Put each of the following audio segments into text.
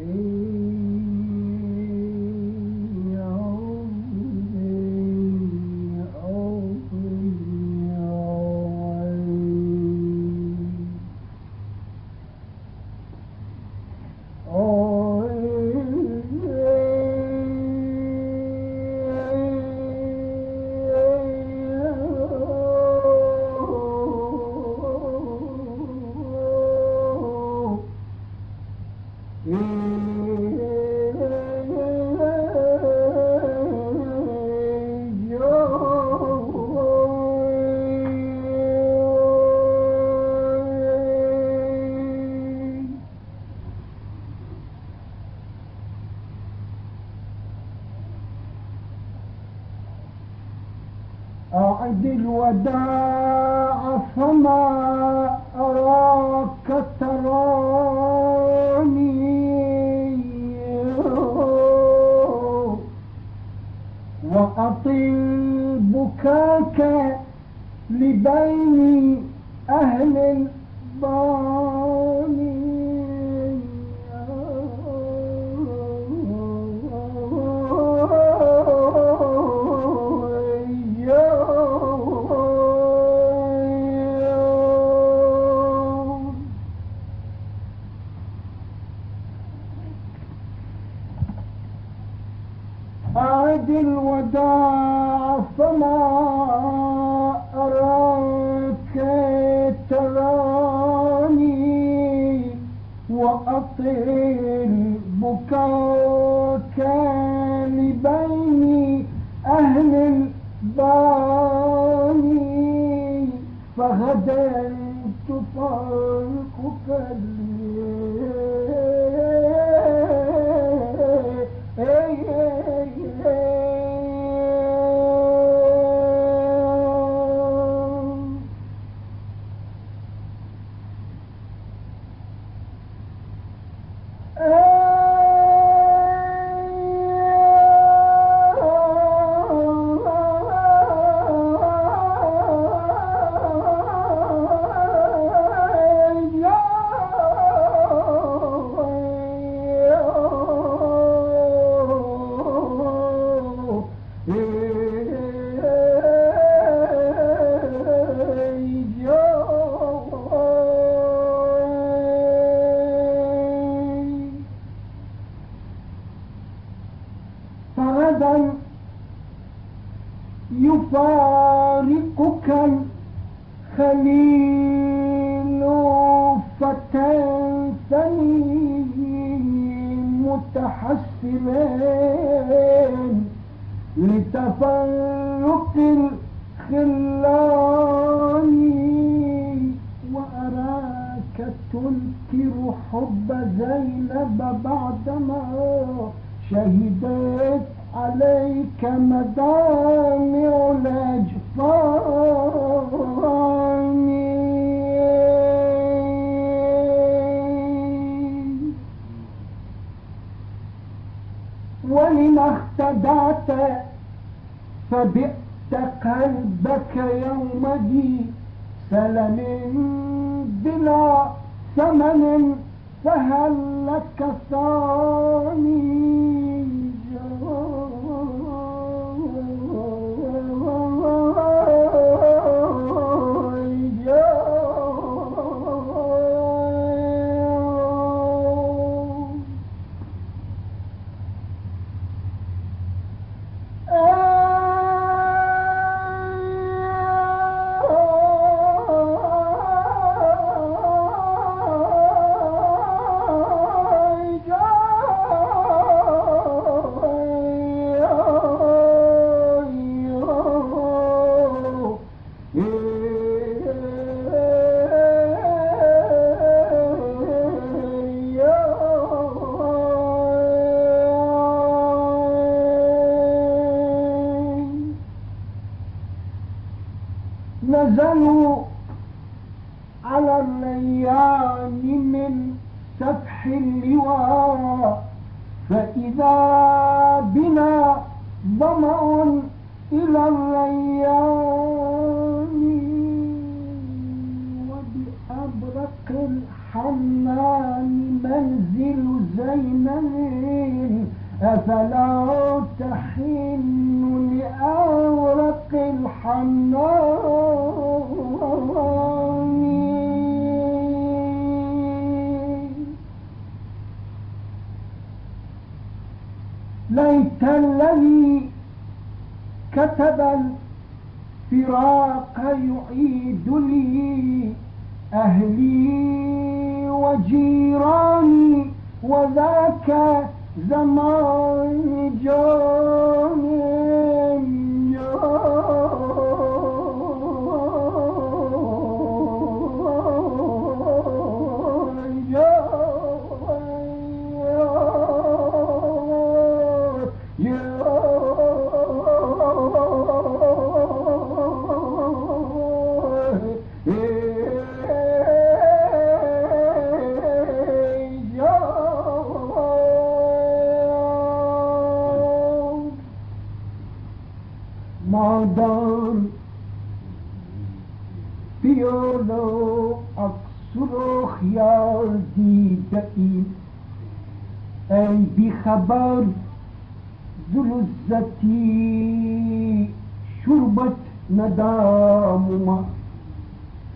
أعد ليت الذي كتب الفراق يعيد لي أهلي وجيراني وذاك زمان جان سرخ یار دیده ای ای بی خبر دلزتی شربت ندام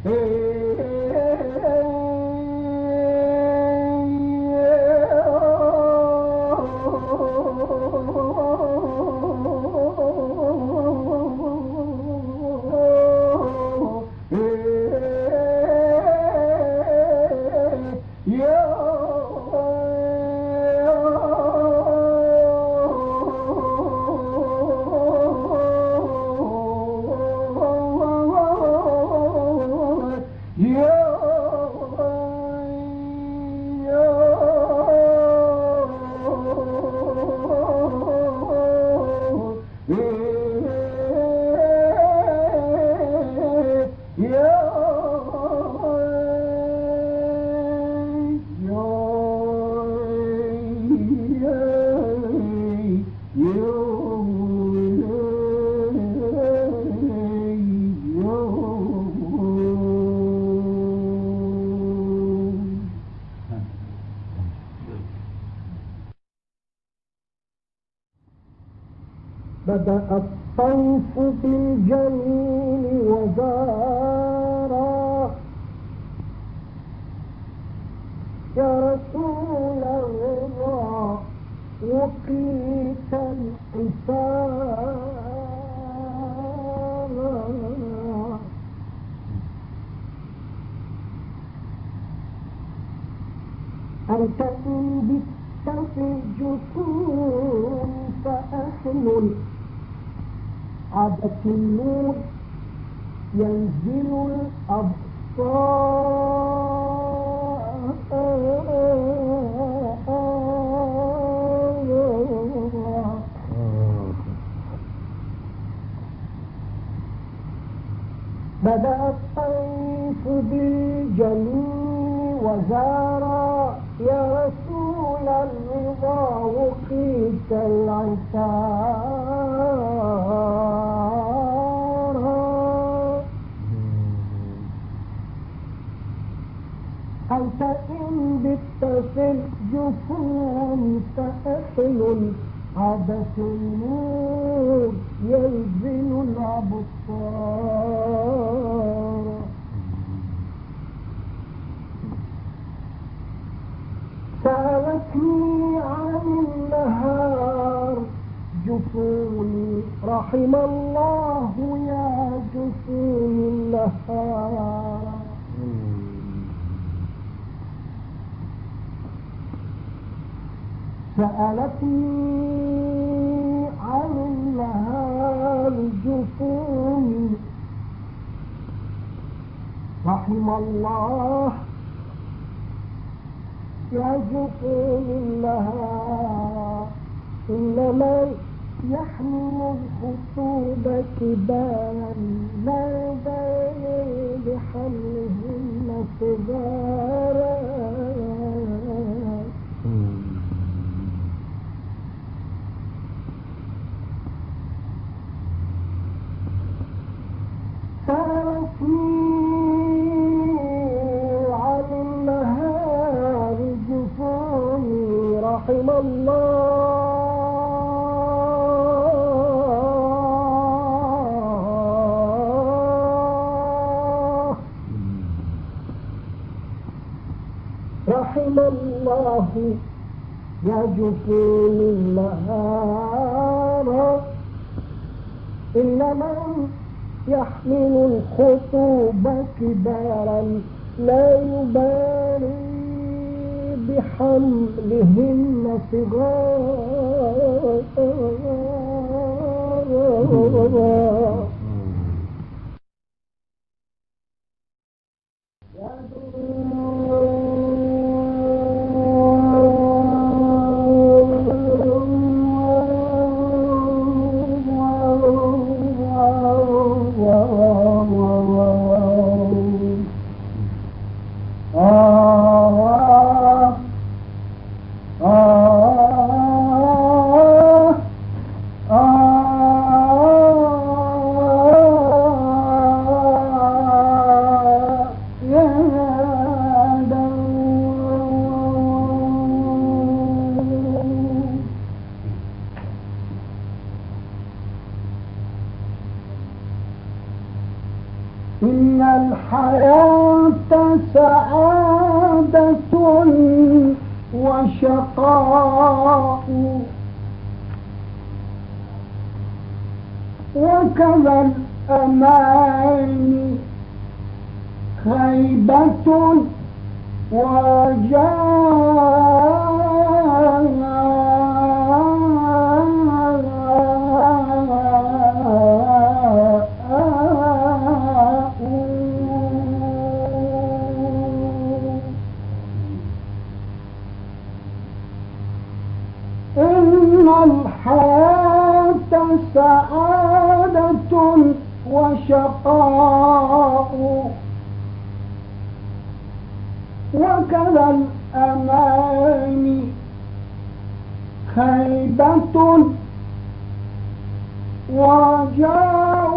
ای وقيت الحساب أنت إن بت في الجسوم فأحمل النور ينزل الأبصار عن النهار. جفوني رحم الله يا جفون النهار. سألتني عن النهار جفوني. رحم الله يا جفون لها إنما يحمل الخطوبة بان لا بال بحملهن صغارا سألتني رحم الله رحم الله يجفون النهار إلا من يحمل الخطوب كبارا لا يبالي بحملهن صغارا وشقاء. وكذا الأمان خيبة ورجاء سعادة وشقاء. وكذا الأمان خيبة ورجاء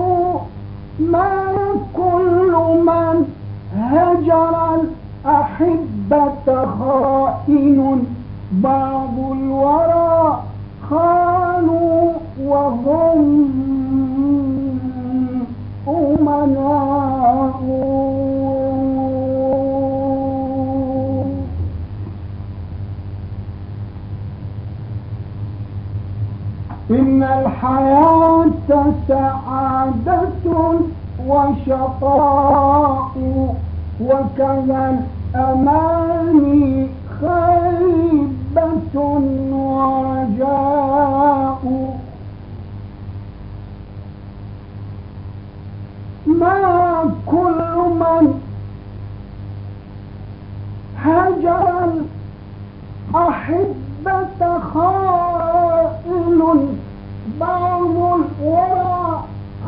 ما كل من هجر الأحبة خائن. بعض الورى خانوا وهم أمناء إن الحياة سعادة وشقاء وكذا الأمان خيبة ورجاء ما كل من هجر الأحبة خائل بعض الورى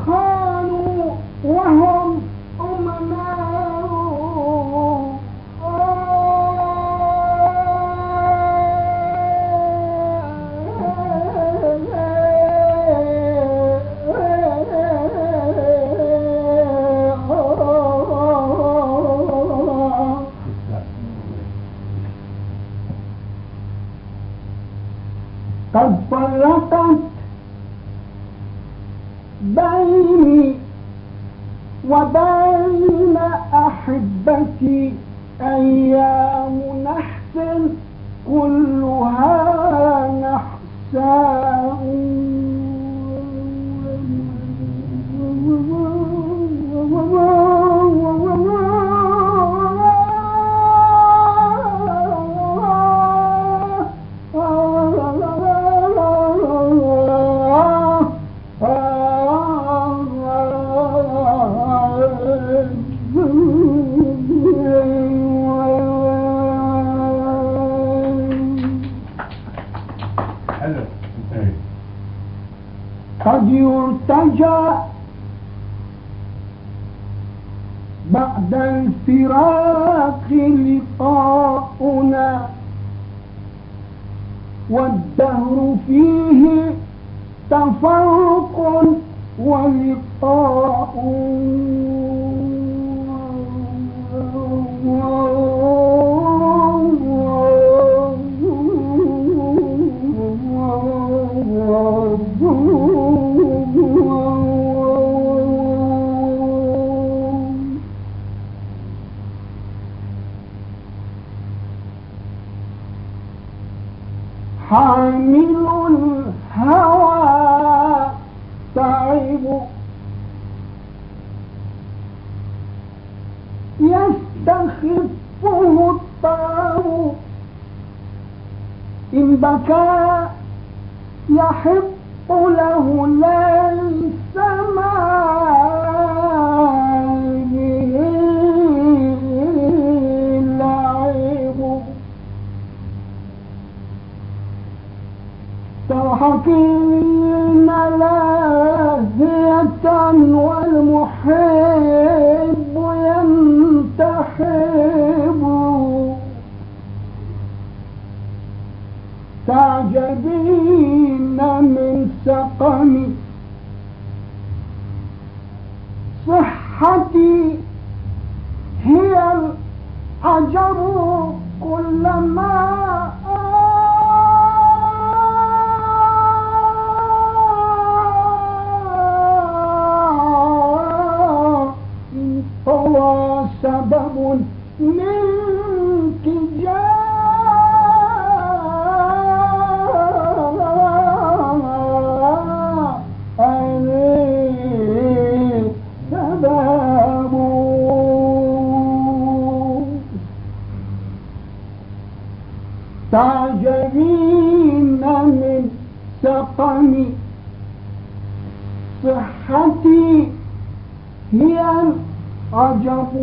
خانوا وهو وبين أحبتي أيام نحسن كلها نحساء إن بكى يحب له ليس لعب تضحكين لاهية والمحب ينتحب تعجبين من سقمي صحتي هي العجب كلما طوى سبب منك سقمي صحتي هي العجب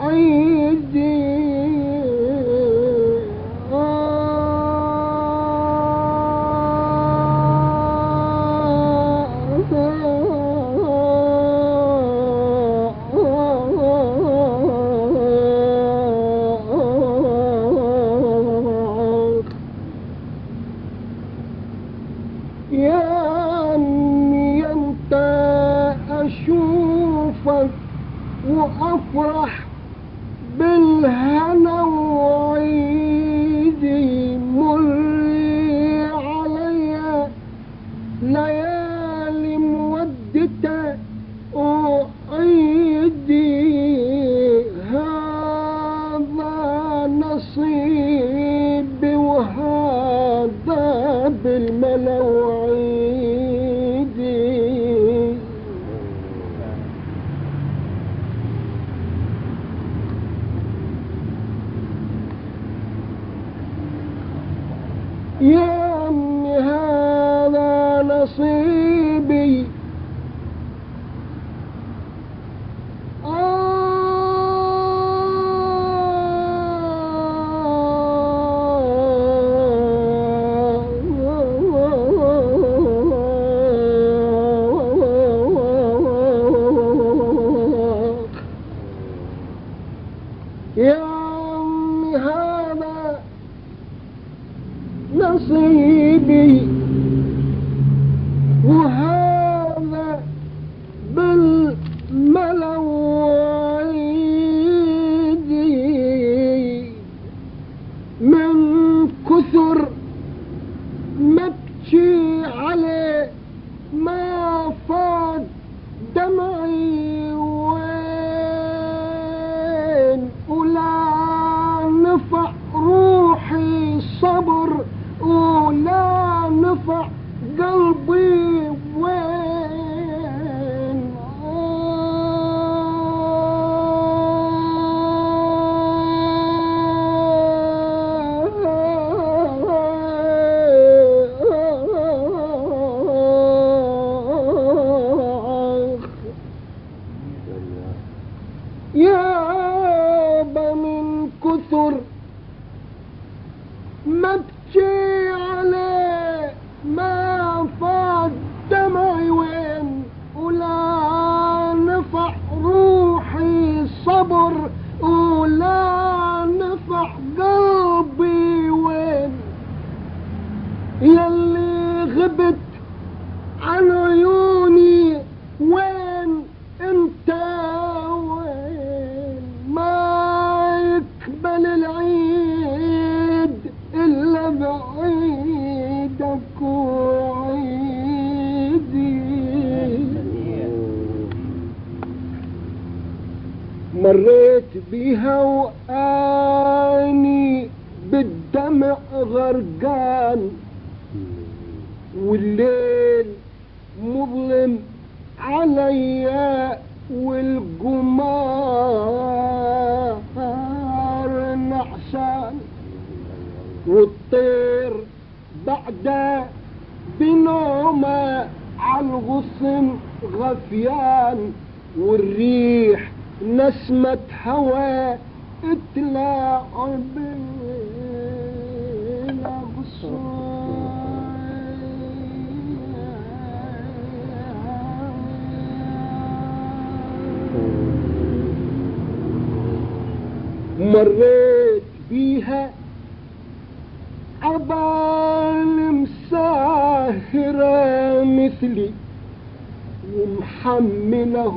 عيدي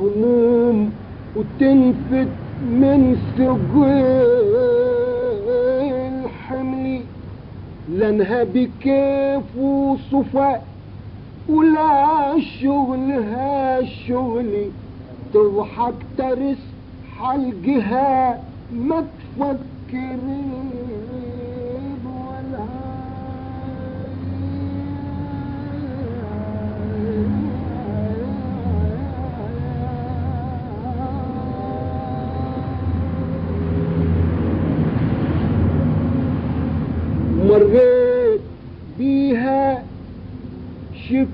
ومحملة وتنفت من ثقيل حملي لانها بكيف وصفا ولا شغلها شغلي تضحك ترس حلقها ما تفكر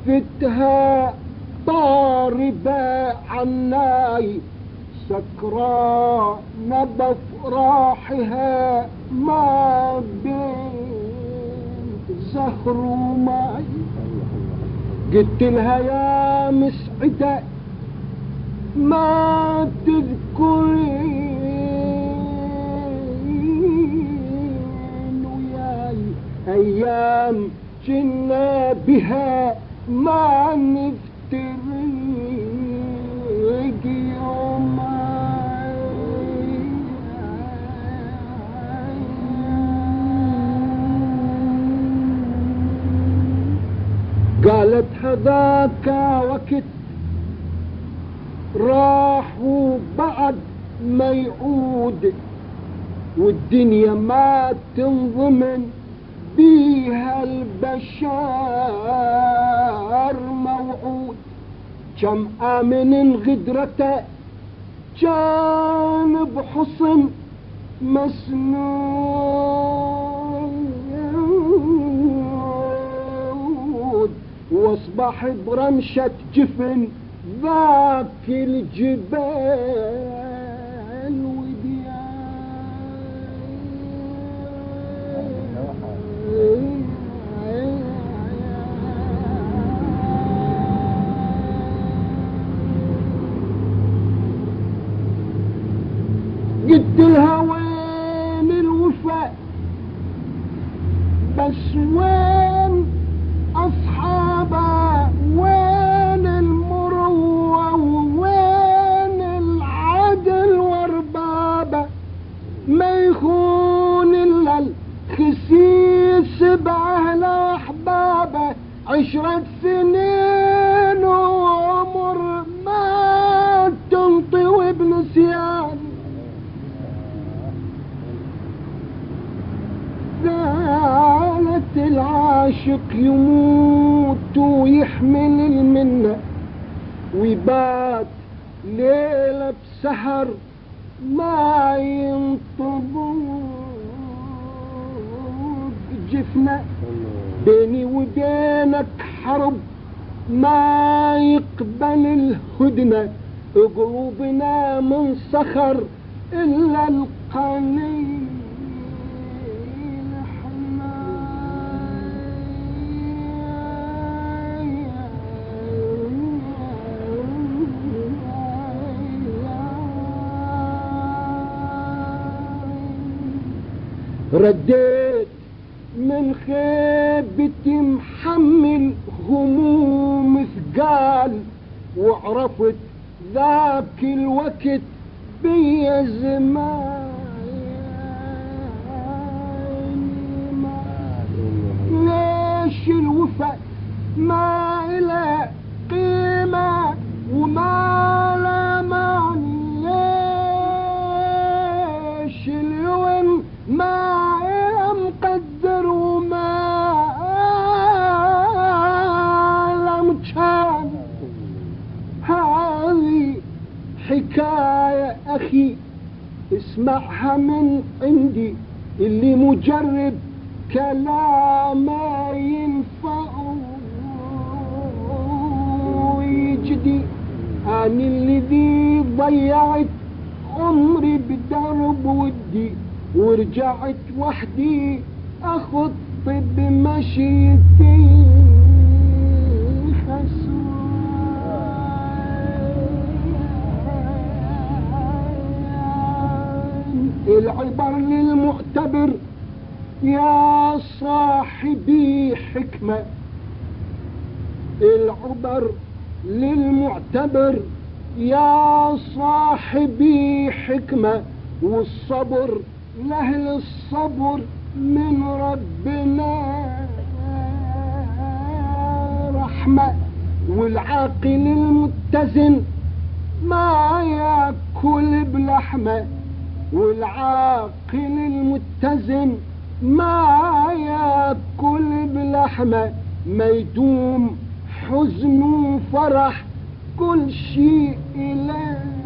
شفتها طاربة عناي سكرانة بفراحها ما بين زهر وماي قلت لها يا مسعدة ما تذكرين وياي أيام جنا بها ما نفترق يومين قالت هذاك وقت راح وبعد ما يعود والدنيا ما تنضمن بيها البشر موعود؟ كم آمن غدرته كان بحصن مسنود؟ وصب أصبح برمشة جفن ذاك الجبال. قلت رديت من خيبتي محمل هموم ثقال وعرفت ذاك الوقت بيا زمان ليش الوفا ما اسمعها من عندي، اللي مجرد كلام ينفع ويجدي. أنا الذي ضيعت عمري بدرب ودي، ورجعت وحدي أخط بمشيتي. العبر للمعتبر. يا صاحبي حكمة. العبر للمعتبر. يا صاحبي حكمة. والصبر، لأهل الصبر من ربنا. رحمة. والعاقل المتزن ما ياكل بلحمه والعاقل المتزن ما ياكل بلحمه ما يدوم حزن وفرح كل شيء إليه.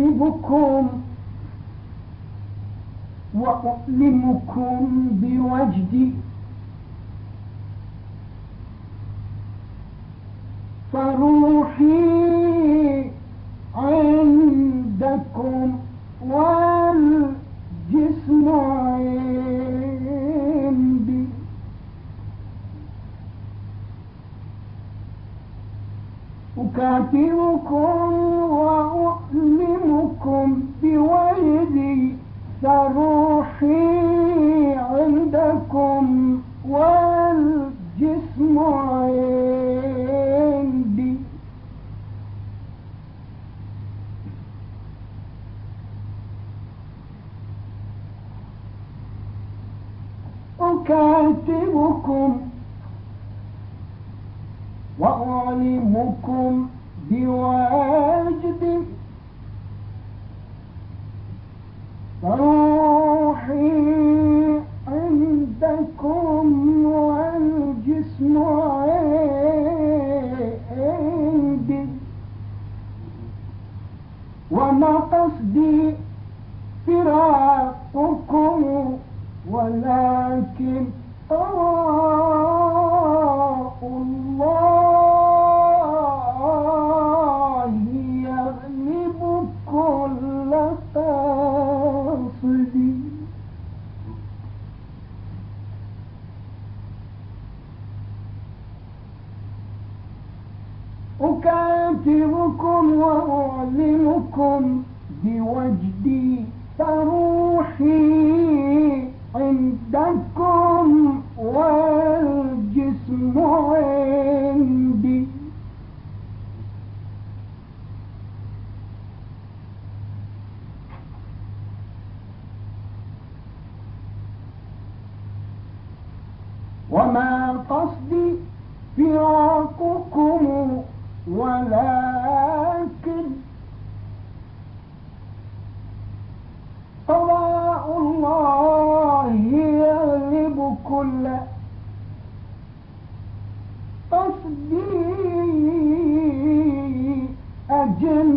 أكاتبكم وأؤلمكم بوجدي فروحي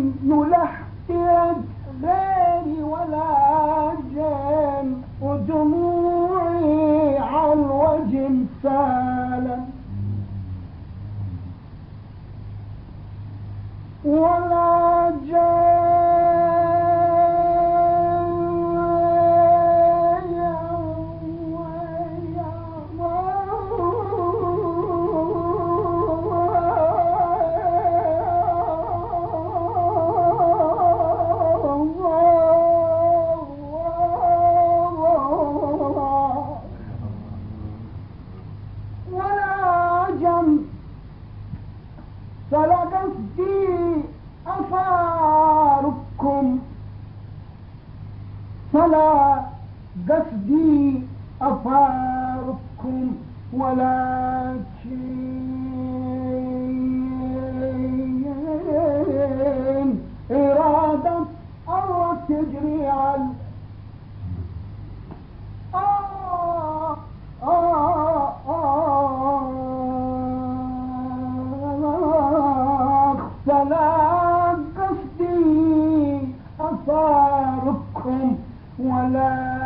أجن سلام قصدي أصاركم ولا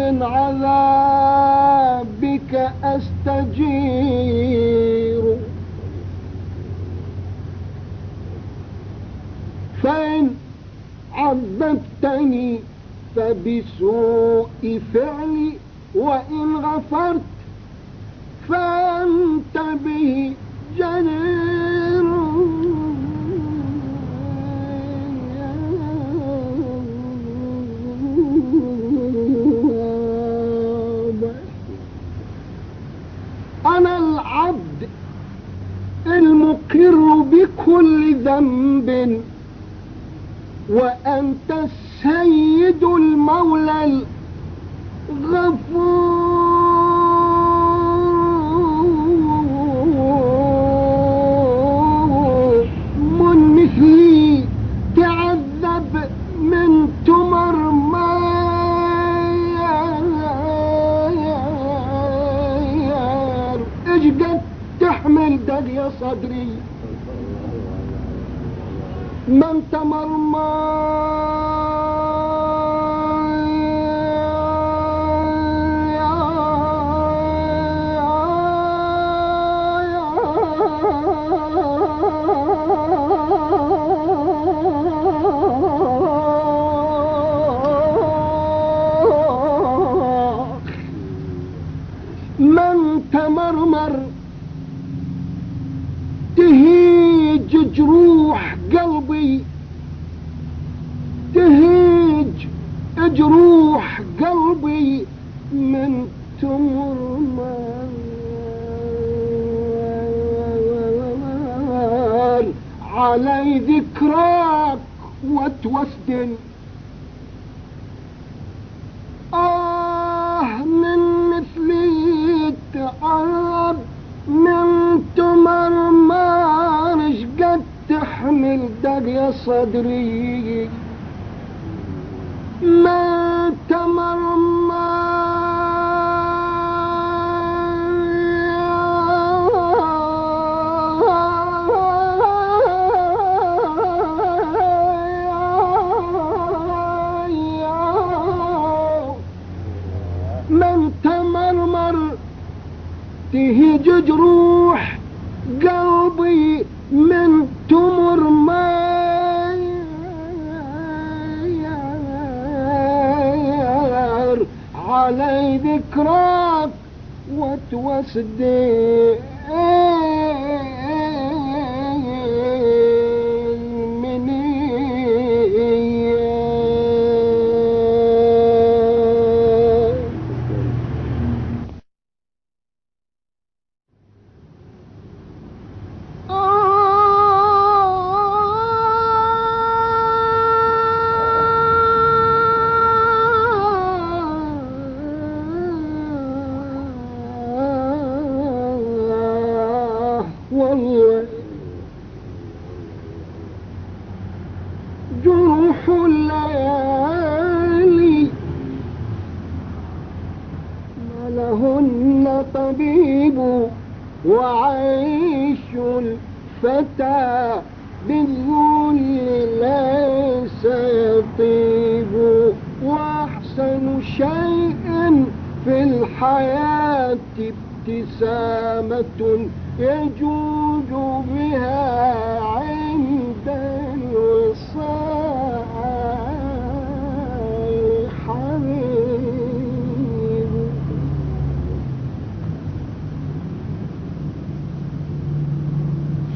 من عذابك أستجير. فإن عذبتني فبسوء فعلي وإن غفرت فأنت به جدير تستغفر بكل ذنب وأنت السيد المولى الغفور من مثلي تعذب من تمر ما اجدد تحمل دريا صدري من تمرمر تهج جروح قلبي من تمر ماير. علي ذكراك وتوسدي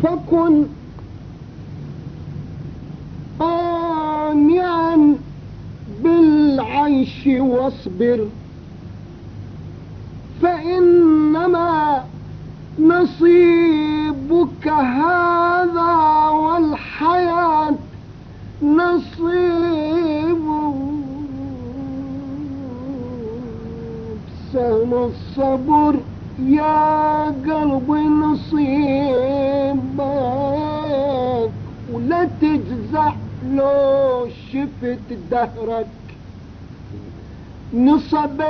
فكن قانعا بالعيش واصبر فإنما نصيبك هذا والحياة نصيب سهم الصبر يا قلبي نصيبك ولا تجزع لو شفت دهرك. نصيبك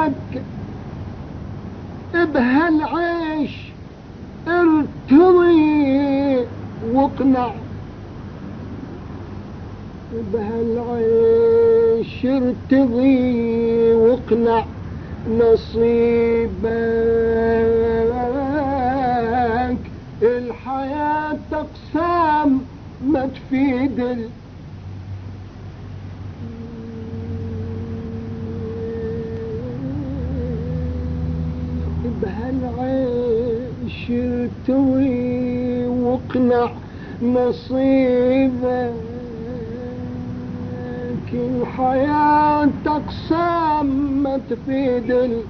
نصيبك بهالعيش ارتضي واقنع بهالعيش ارتضي واقنع نصيبك الحياة أقسام ما تفيد العيش بهالعيش ارتوي واقنع نصيبك الحياة أقسام ما تفيد ال...